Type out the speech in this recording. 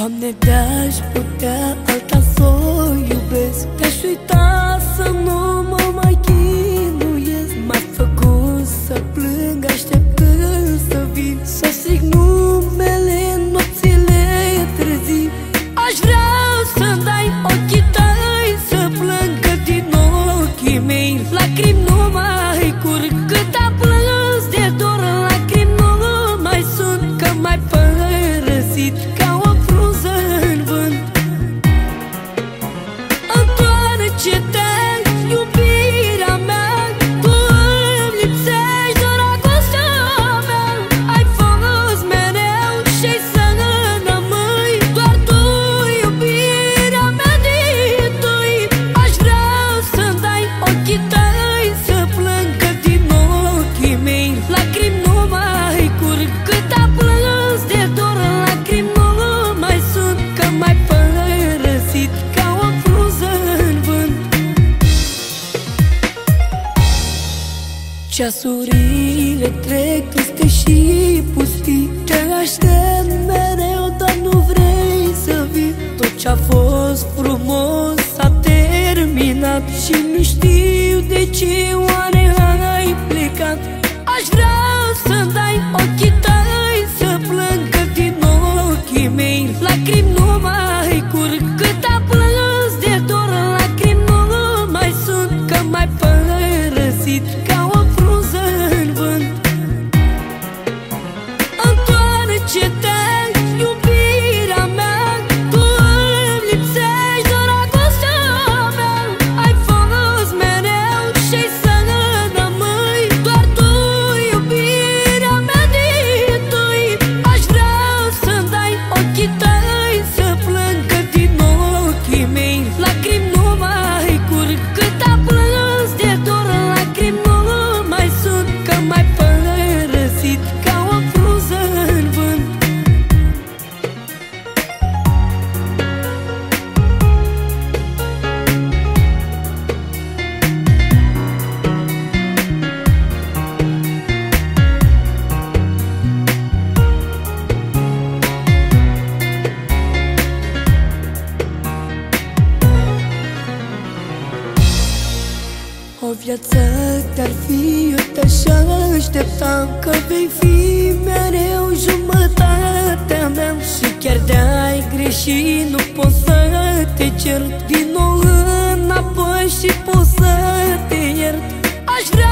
Doamne, de-aș putea alta să o iubesc. Te-aș uita să nu Ceasurile trec triste și pustii. Te aștept mereu, dar nu vrei să vii. Tot ce-a fost frumos s-a terminat Și nu știu de ce oare ai plecat. Aș vrea să dai ochii tăi Să plâng din ochii mei Lacrimi numai O viață te-ar fi, eu te-așa așteptam Că vei fi mereu jumătatea mea. Și chiar de-ai greșit, nu pot să te cert. Vino înapoi și pot să te iert. Aș vrea